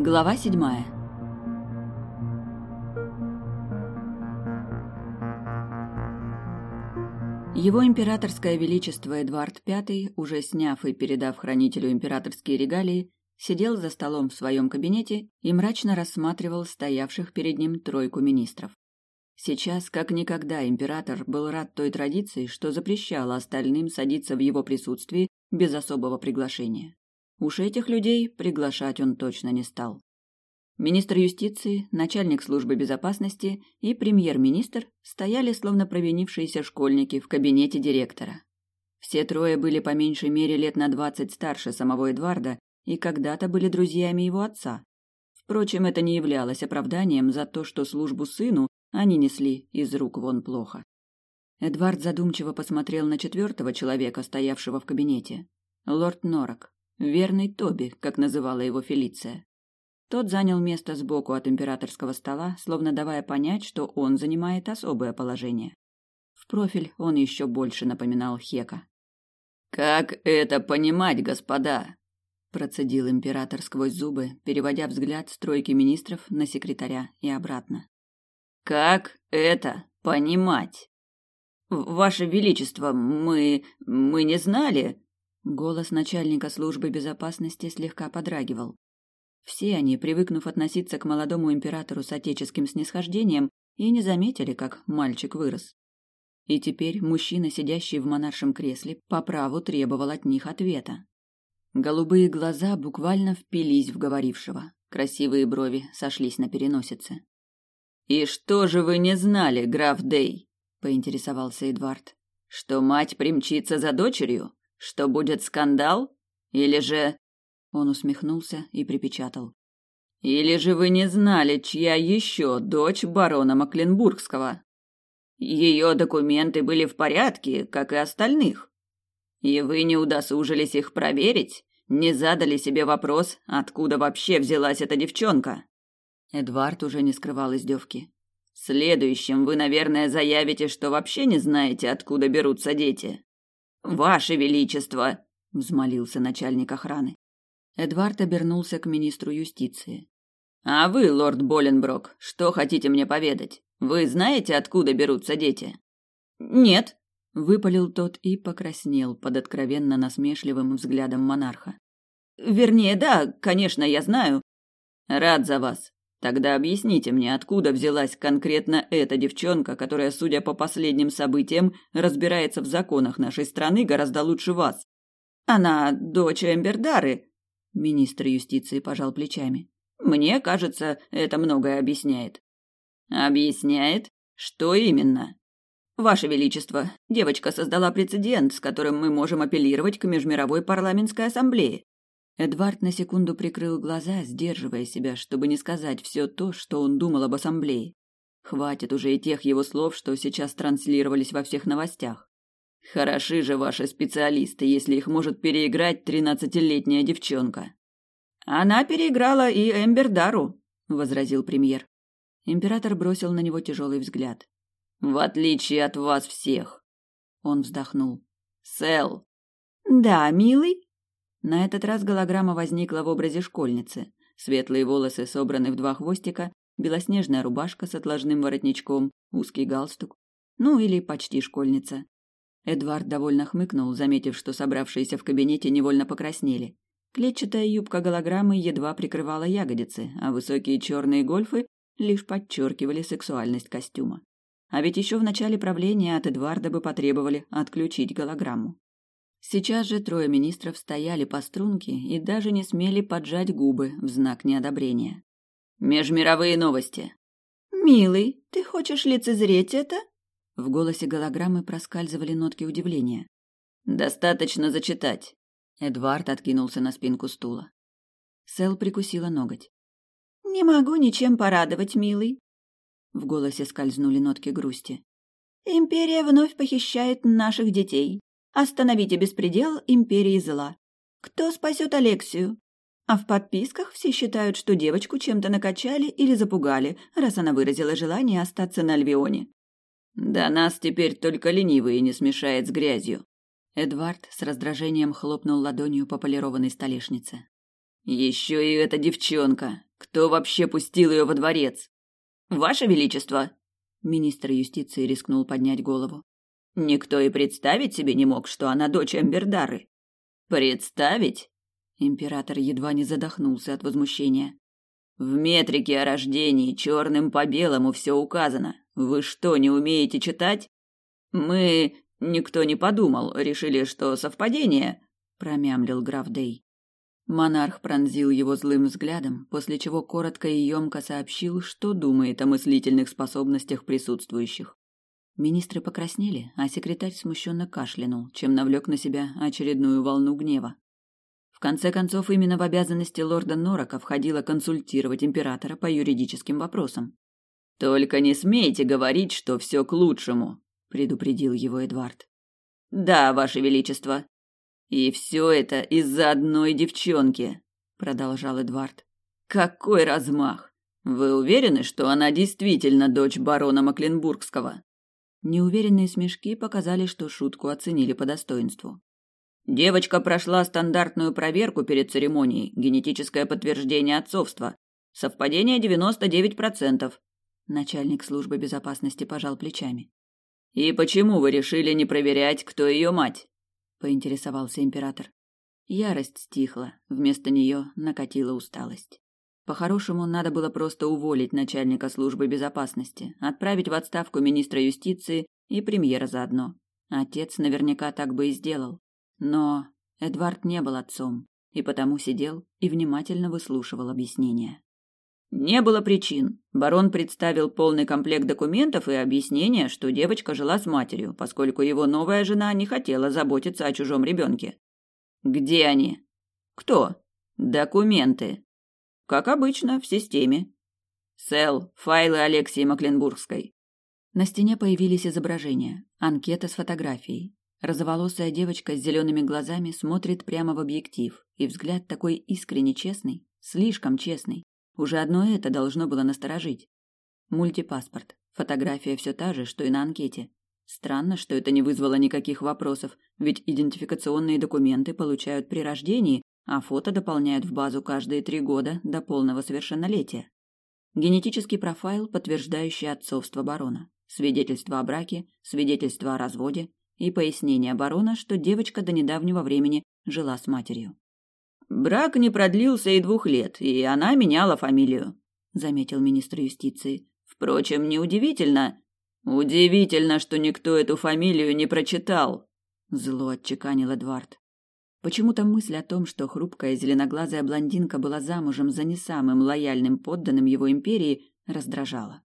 Глава седьмая. Его императорское величество Эдвард V, уже сняв и передав хранителю императорские регалии, сидел за столом в своем кабинете и мрачно рассматривал стоявших перед ним тройку министров. Сейчас, как никогда, император был рад той традиции, что запрещало остальным садиться в его присутствии без особого приглашения. Уж этих людей приглашать он точно не стал. Министр юстиции, начальник службы безопасности и премьер-министр стояли словно провинившиеся школьники в кабинете директора. Все трое были по меньшей мере лет на двадцать старше самого Эдварда и когда-то были друзьями его отца. Впрочем, это не являлось оправданием за то, что службу сыну они несли из рук вон плохо. Эдвард задумчиво посмотрел на четвертого человека, стоявшего в кабинете. Лорд Норок, верный Тоби, как называла его Фелиция. Тот занял место сбоку от императорского стола, словно давая понять, что он занимает особое положение. В профиль он еще больше напоминал Хека. «Как это понимать, господа?» процедил император сквозь зубы, переводя взгляд с тройки министров на секретаря и обратно. «Как это понимать?» «Ваше Величество, мы... мы не знали...» Голос начальника службы безопасности слегка подрагивал. Все они, привыкнув относиться к молодому императору с отеческим снисхождением, и не заметили, как мальчик вырос. И теперь мужчина, сидящий в монаршем кресле, по праву требовал от них ответа. Голубые глаза буквально впились в говорившего. Красивые брови сошлись на переносице. «И что же вы не знали, граф Дей?» — поинтересовался Эдвард. «Что мать примчится за дочерью? Что будет скандал? Или же...» Он усмехнулся и припечатал. «Или же вы не знали, чья еще дочь барона Макленбургского? Ее документы были в порядке, как и остальных. И вы не удосужились их проверить? Не задали себе вопрос, откуда вообще взялась эта девчонка?» Эдвард уже не скрывал издевки. Следующим вы, наверное, заявите, что вообще не знаете, откуда берутся дети. Ваше величество, взмолился начальник охраны. Эдвард обернулся к министру юстиции. А вы, лорд Боленброк, что хотите мне поведать? Вы знаете, откуда берутся дети? Нет, выпалил тот и покраснел под откровенно насмешливым взглядом монарха. Вернее, да, конечно, я знаю. Рад за вас. Тогда объясните мне, откуда взялась конкретно эта девчонка, которая, судя по последним событиям, разбирается в законах нашей страны гораздо лучше вас. Она дочь Эмбердары. Министр юстиции пожал плечами. Мне кажется, это многое объясняет. Объясняет? Что именно? Ваше величество, девочка создала прецедент, с которым мы можем апеллировать к Межмировой парламентской ассамблее. Эдвард на секунду прикрыл глаза, сдерживая себя, чтобы не сказать все то, что он думал об ассамблее. Хватит уже и тех его слов, что сейчас транслировались во всех новостях. Хороши же ваши специалисты, если их может переиграть тринадцатилетняя девчонка. Она переиграла и Эмбердару, возразил премьер. Император бросил на него тяжелый взгляд. В отличие от вас всех. Он вздохнул. Сэл. Да, милый, на этот раз голограмма возникла в образе школьницы. Светлые волосы собраны в два хвостика, белоснежная рубашка с отложным воротничком, узкий галстук. Ну или почти школьница. Эдвард довольно хмыкнул, заметив, что собравшиеся в кабинете невольно покраснели. Клетчатая юбка голограммы едва прикрывала ягодицы, а высокие черные гольфы лишь подчеркивали сексуальность костюма. А ведь еще в начале правления от Эдварда бы потребовали отключить голограмму. Сейчас же трое министров стояли по струнке и даже не смели поджать губы в знак неодобрения. Межмировые новости. Милый, ты хочешь лицезреть это? В голосе голограммы проскальзывали нотки удивления. Достаточно зачитать. Эдвард откинулся на спинку стула. Сэл прикусила ноготь. Не могу ничем порадовать, милый. В голосе скользнули нотки грусти. Империя вновь похищает наших детей. Остановите беспредел империи зла. Кто спасет Алексию? А в подписках все считают, что девочку чем-то накачали или запугали, раз она выразила желание остаться на Альвионе. Да нас теперь только ленивые не смешает с грязью. Эдвард с раздражением хлопнул ладонью по полированной столешнице. Еще и эта девчонка. Кто вообще пустил ее во дворец? Ваше Величество!» Министр юстиции рискнул поднять голову. Никто и представить себе не мог, что она дочь Амбердары. Представить? Император едва не задохнулся от возмущения. В метрике о рождении черным по белому все указано. Вы что, не умеете читать? Мы... Никто не подумал, решили, что совпадение, промямлил граф Дей. Монарх пронзил его злым взглядом, после чего коротко и емко сообщил, что думает о мыслительных способностях присутствующих. Министры покраснели, а секретарь смущенно кашлянул, чем навлек на себя очередную волну гнева. В конце концов, именно в обязанности лорда Норака входило консультировать императора по юридическим вопросам. «Только не смейте говорить, что все к лучшему», — предупредил его Эдвард. «Да, Ваше Величество». «И все это из-за одной девчонки», — продолжал Эдвард. «Какой размах! Вы уверены, что она действительно дочь барона Макленбургского?» Неуверенные смешки показали, что шутку оценили по достоинству. Девочка прошла стандартную проверку перед церемонией, генетическое подтверждение отцовства. Совпадение 99%. Начальник службы безопасности пожал плечами. И почему вы решили не проверять, кто ее мать? поинтересовался император. Ярость стихла, вместо нее накатила усталость. По-хорошему, надо было просто уволить начальника службы безопасности, отправить в отставку министра юстиции и премьера заодно. Отец наверняка так бы и сделал. Но Эдвард не был отцом, и потому сидел и внимательно выслушивал объяснения. Не было причин. Барон представил полный комплект документов и объяснения, что девочка жила с матерью, поскольку его новая жена не хотела заботиться о чужом ребенке. Где они? Кто? Документы. Как обычно, в системе. Сэл, файлы Алексии Макленбургской. На стене появились изображения, анкета с фотографией, Розоволосая девочка с зелеными глазами смотрит прямо в объектив, и взгляд такой искренне честный, слишком честный. Уже одно это должно было насторожить. Мультипаспорт. Фотография все та же, что и на анкете. Странно, что это не вызвало никаких вопросов, ведь идентификационные документы получают при рождении, а фото дополняют в базу каждые три года до полного совершеннолетия. Генетический профайл, подтверждающий отцовство барона. Свидетельство о браке, свидетельство о разводе, и пояснение барона, что девочка до недавнего времени жила с матерью. «Брак не продлился и двух лет, и она меняла фамилию», — заметил министр юстиции. «Впрочем, неудивительно...» «Удивительно, что никто эту фамилию не прочитал», — зло отчеканил Эдвард. Почему-то мысль о том, что хрупкая зеленоглазая блондинка была замужем за не самым лояльным подданным его империи, раздражала.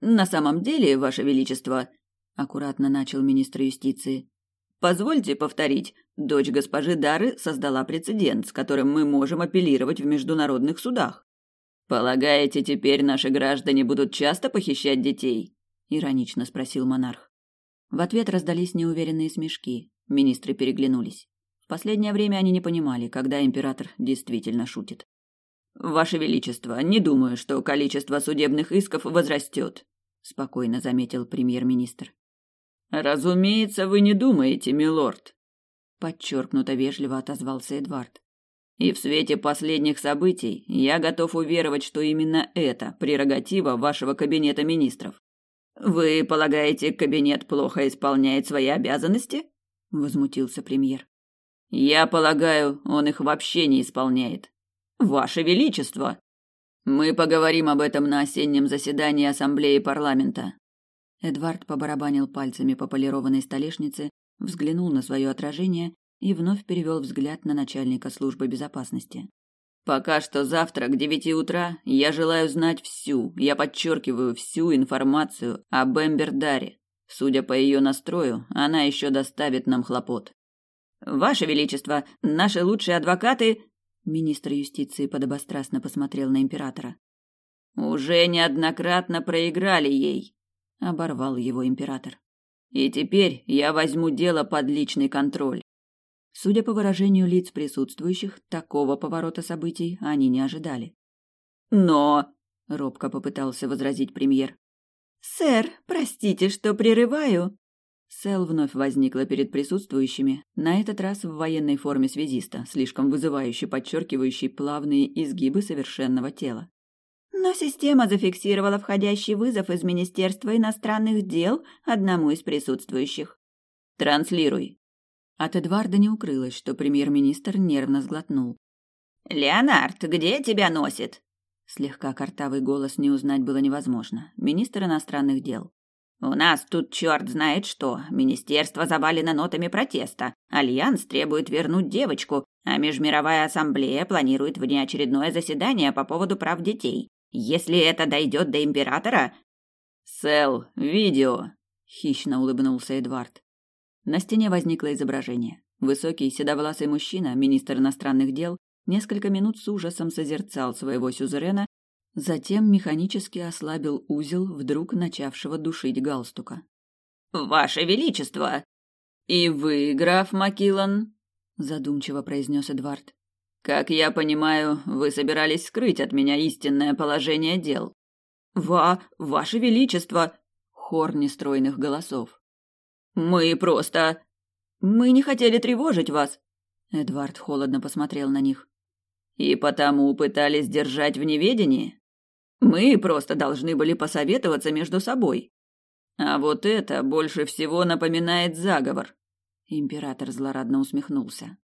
«На самом деле, Ваше Величество, аккуратно начал министр юстиции. Позвольте повторить, дочь госпожи Дары создала прецедент, с которым мы можем апеллировать в международных судах. Полагаете, теперь наши граждане будут часто похищать детей? иронично спросил монарх. В ответ раздались неуверенные смешки. Министры переглянулись. Последнее время они не понимали, когда император действительно шутит. Ваше величество, не думаю, что количество судебных исков возрастет, спокойно заметил премьер-министр. Разумеется, вы не думаете, милорд, подчеркнуто вежливо отозвался Эдвард. И в свете последних событий я готов уверовать, что именно это прерогатива вашего кабинета министров. Вы полагаете, кабинет плохо исполняет свои обязанности? возмутился премьер. Я полагаю, он их вообще не исполняет. Ваше величество, мы поговорим об этом на осеннем заседании ассамблеи парламента. Эдвард побарабанил пальцами по полированной столешнице, взглянул на свое отражение и вновь перевел взгляд на начальника службы безопасности. Пока что завтра к девяти утра я желаю знать всю, я подчеркиваю всю информацию об Эмбердаре. Судя по ее настрою, она еще доставит нам хлопот. Ваше величество, наши лучшие адвокаты, министр юстиции подобострастно посмотрел на императора. Уже неоднократно проиграли ей, оборвал его император. И теперь я возьму дело под личный контроль. Судя по выражению лиц присутствующих, такого поворота событий они не ожидали. Но, робко попытался возразить премьер. Сэр, простите, что прерываю, Сэл вновь возникла перед присутствующими, на этот раз в военной форме связиста, слишком вызывающе подчеркивающей плавные изгибы совершенного тела. Но система зафиксировала входящий вызов из Министерства иностранных дел одному из присутствующих. «Транслируй». От Эдварда не укрылось, что премьер-министр нервно сглотнул. «Леонард, где тебя носит?» Слегка картавый голос не узнать было невозможно. Министр иностранных дел. У нас тут черт знает что. Министерство завалено нотами протеста. Альянс требует вернуть девочку, а Межмировая ассамблея планирует внеочередное заседание по поводу прав детей. Если это дойдет до императора... Сэл, видео! Хищно улыбнулся Эдвард. На стене возникло изображение. Высокий седовласый мужчина, министр иностранных дел, несколько минут с ужасом созерцал своего сюзерена Затем механически ослабил узел вдруг начавшего душить галстука. «Ваше Величество!» «И вы, граф Макилан?» – задумчиво произнес Эдвард. «Как я понимаю, вы собирались скрыть от меня истинное положение дел». «Ва, Ваше Величество!» – хор нестройных голосов. «Мы просто... Мы не хотели тревожить вас!» Эдвард холодно посмотрел на них. «И потому пытались держать в неведении?» Мы просто должны были посоветоваться между собой. А вот это больше всего напоминает заговор. Император злорадно усмехнулся.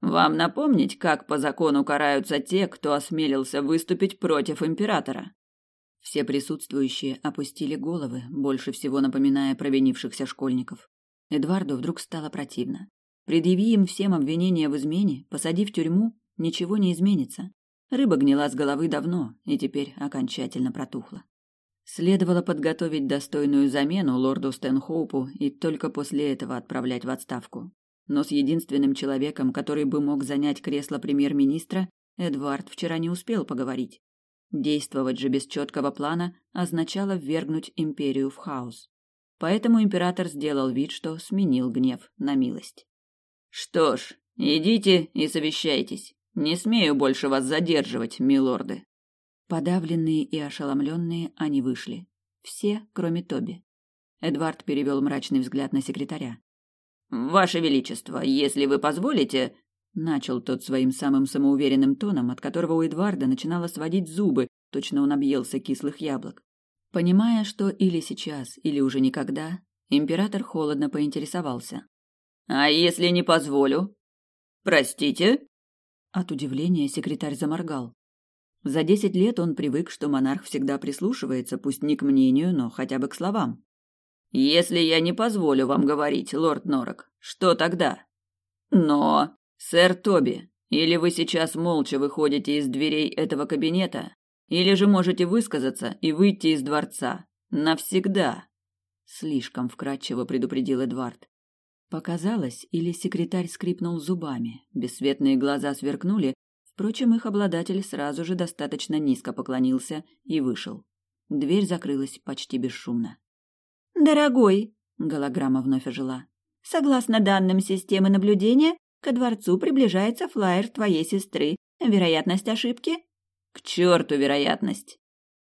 Вам напомнить, как по закону караются те, кто осмелился выступить против императора? Все присутствующие опустили головы, больше всего напоминая провинившихся школьников. Эдварду вдруг стало противно. Предъяви им всем обвинения в измене, посади в тюрьму, ничего не изменится. Рыба гнила с головы давно и теперь окончательно протухла. Следовало подготовить достойную замену лорду Стэнхоупу и только после этого отправлять в отставку. Но с единственным человеком, который бы мог занять кресло премьер-министра, Эдвард вчера не успел поговорить. Действовать же без четкого плана означало ввергнуть империю в хаос. Поэтому император сделал вид, что сменил гнев на милость. «Что ж, идите и совещайтесь. Не смею больше вас задерживать, милорды. Подавленные и ошеломленные они вышли. Все, кроме Тоби. Эдвард перевел мрачный взгляд на секретаря. «Ваше Величество, если вы позволите...» Начал тот своим самым самоуверенным тоном, от которого у Эдварда начинало сводить зубы, точно он объелся кислых яблок. Понимая, что или сейчас, или уже никогда, император холодно поинтересовался. «А если не позволю?» «Простите?» От удивления секретарь заморгал. За десять лет он привык, что монарх всегда прислушивается, пусть не к мнению, но хотя бы к словам. «Если я не позволю вам говорить, лорд Норок, что тогда?» «Но...» «Сэр Тоби, или вы сейчас молча выходите из дверей этого кабинета, или же можете высказаться и выйти из дворца. Навсегда!» Слишком вкратчиво предупредил Эдвард. Показалось, или секретарь скрипнул зубами, бесцветные глаза сверкнули, впрочем, их обладатель сразу же достаточно низко поклонился и вышел. Дверь закрылась почти бесшумно. «Дорогой», — голограмма вновь ожила, — «согласно данным системы наблюдения, ко дворцу приближается флайер твоей сестры. Вероятность ошибки?» «К черту вероятность!»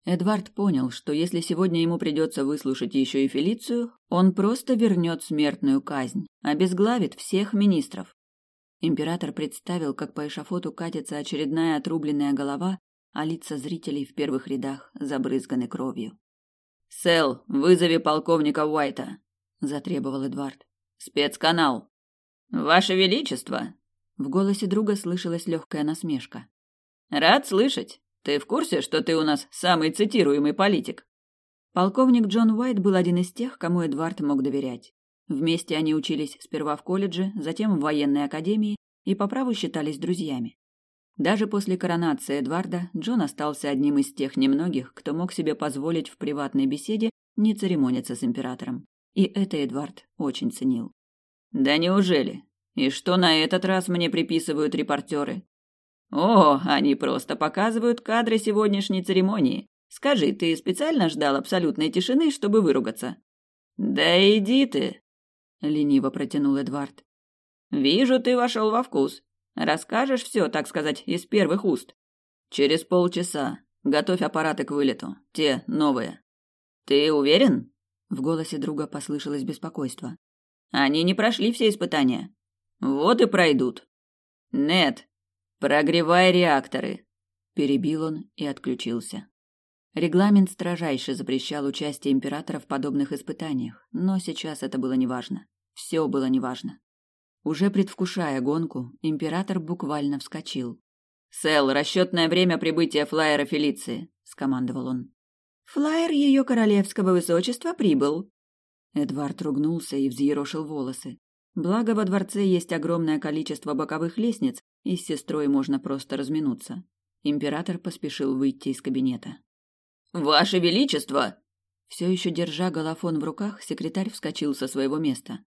Эдвард понял, что если сегодня ему придется выслушать еще и Фелицию, он просто вернет смертную казнь, обезглавит всех министров. Император представил, как по эшафоту катится очередная отрубленная голова, а лица зрителей в первых рядах забрызганы кровью. «Сэл, вызови полковника Уайта», — затребовал Эдвард. «Спецканал». «Ваше Величество!» В голосе друга слышалась легкая насмешка. «Рад слышать. Ты в курсе, что ты у нас самый цитируемый политик? Полковник Джон Уайт был один из тех, кому Эдвард мог доверять. Вместе они учились сперва в колледже, затем в военной академии и по праву считались друзьями. Даже после коронации Эдварда Джон остался одним из тех немногих, кто мог себе позволить в приватной беседе не церемониться с императором. И это Эдвард очень ценил. «Да неужели? И что на этот раз мне приписывают репортеры? О, они просто показывают кадры сегодняшней церемонии. Скажи, ты специально ждал абсолютной тишины, чтобы выругаться? Да иди ты, лениво протянул Эдвард. Вижу, ты вошел во вкус. Расскажешь все, так сказать, из первых уст. Через полчаса. Готовь аппараты к вылету. Те новые. Ты уверен? В голосе друга послышалось беспокойство. Они не прошли все испытания. Вот и пройдут. Нет, прогревай реакторы, перебил он и отключился. Регламент строжайше запрещал участие императора в подобных испытаниях, но сейчас это было неважно. Все было неважно. Уже предвкушая гонку, император буквально вскочил. «Сэл, расчетное время прибытия флайера Фелиции», — скомандовал он. «Флайер ее королевского высочества прибыл». Эдвард ругнулся и взъерошил волосы. Благо во дворце есть огромное количество боковых лестниц, и с сестрой можно просто разминуться. Император поспешил выйти из кабинета. «Ваше Величество!» Все еще держа голофон в руках, секретарь вскочил со своего места.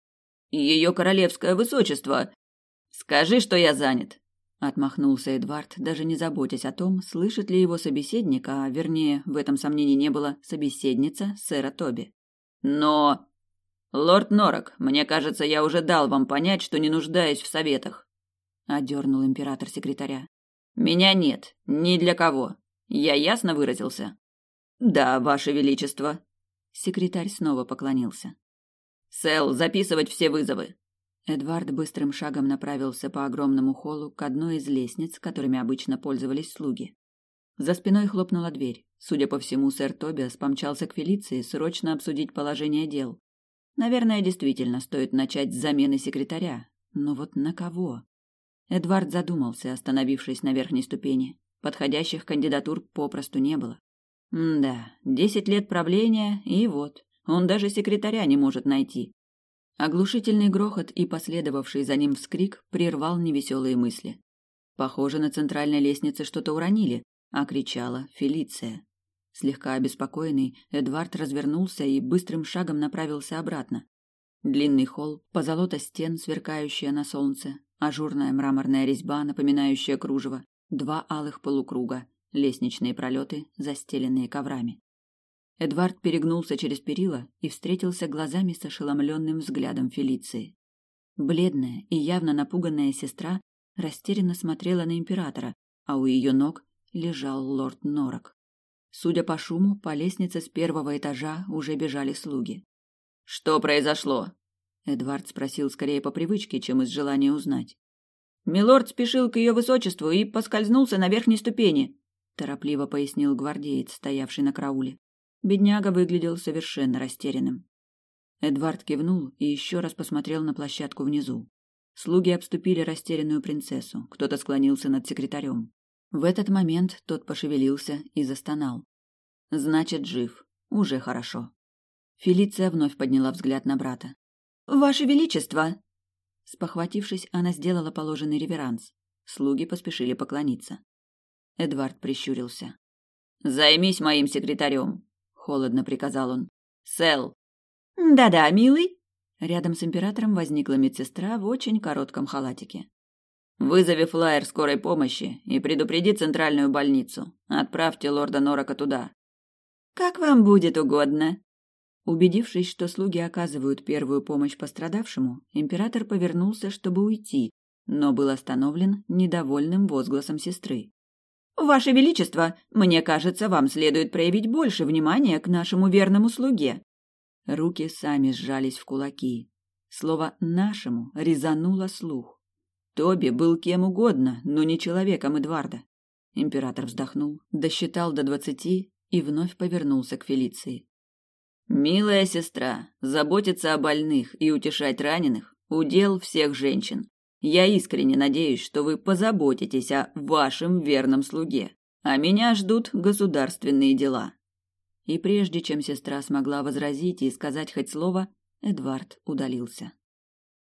«Ее королевское высочество! Скажи, что я занят!» Отмахнулся Эдвард, даже не заботясь о том, слышит ли его собеседник, а, вернее, в этом сомнений не было, собеседница сэра Тоби. «Но...» «Лорд Норок, мне кажется, я уже дал вам понять, что не нуждаюсь в советах», — одернул император секретаря. «Меня нет, ни для кого. Я ясно выразился?» «Да, ваше величество». Секретарь снова поклонился. «Сэл, записывать все вызовы». Эдвард быстрым шагом направился по огромному холлу к одной из лестниц, которыми обычно пользовались слуги. За спиной хлопнула дверь. Судя по всему, сэр Тобиас помчался к Фелиции срочно обсудить положение дел. Наверное, действительно стоит начать с замены секретаря. Но вот на кого? Эдвард задумался, остановившись на верхней ступени. Подходящих кандидатур попросту не было. Да, десять лет правления, и вот, он даже секретаря не может найти. Оглушительный грохот и последовавший за ним вскрик прервал невеселые мысли. Похоже, на центральной лестнице что-то уронили, а кричала Фелиция. Слегка обеспокоенный, Эдвард развернулся и быстрым шагом направился обратно. Длинный холл, позолота стен, сверкающая на солнце, ажурная мраморная резьба, напоминающая кружево, два алых полукруга, лестничные пролеты, застеленные коврами. Эдвард перегнулся через перила и встретился глазами с ошеломленным взглядом Фелиции. Бледная и явно напуганная сестра растерянно смотрела на императора, а у ее ног лежал лорд Норок. Судя по шуму, по лестнице с первого этажа уже бежали слуги. «Что произошло?» Эдвард спросил скорее по привычке, чем из желания узнать. «Милорд спешил к ее высочеству и поскользнулся на верхней ступени», торопливо пояснил гвардеец, стоявший на карауле. Бедняга выглядел совершенно растерянным. Эдвард кивнул и еще раз посмотрел на площадку внизу. Слуги обступили растерянную принцессу, кто-то склонился над секретарем. В этот момент тот пошевелился и застонал. Значит, жив. Уже хорошо. Фелиция вновь подняла взгляд на брата. «Ваше Величество!» Спохватившись, она сделала положенный реверанс. Слуги поспешили поклониться. Эдвард прищурился. «Займись моим секретарем», — холодно приказал он. «Сэл». «Да-да, милый». Рядом с императором возникла медсестра в очень коротком халатике. Вызови флайер скорой помощи и предупреди центральную больницу. Отправьте лорда Норака туда. Как вам будет угодно. Убедившись, что слуги оказывают первую помощь пострадавшему, император повернулся, чтобы уйти, но был остановлен недовольным возгласом сестры. Ваше величество, мне кажется, вам следует проявить больше внимания к нашему верному слуге. Руки сами сжались в кулаки. Слово нашему резануло слух. Тоби был кем угодно, но не человеком Эдварда. Император вздохнул, досчитал до двадцати и вновь повернулся к Фелиции. «Милая сестра, заботиться о больных и утешать раненых – удел всех женщин. Я искренне надеюсь, что вы позаботитесь о вашем верном слуге. А меня ждут государственные дела». И прежде чем сестра смогла возразить и сказать хоть слово, Эдвард удалился.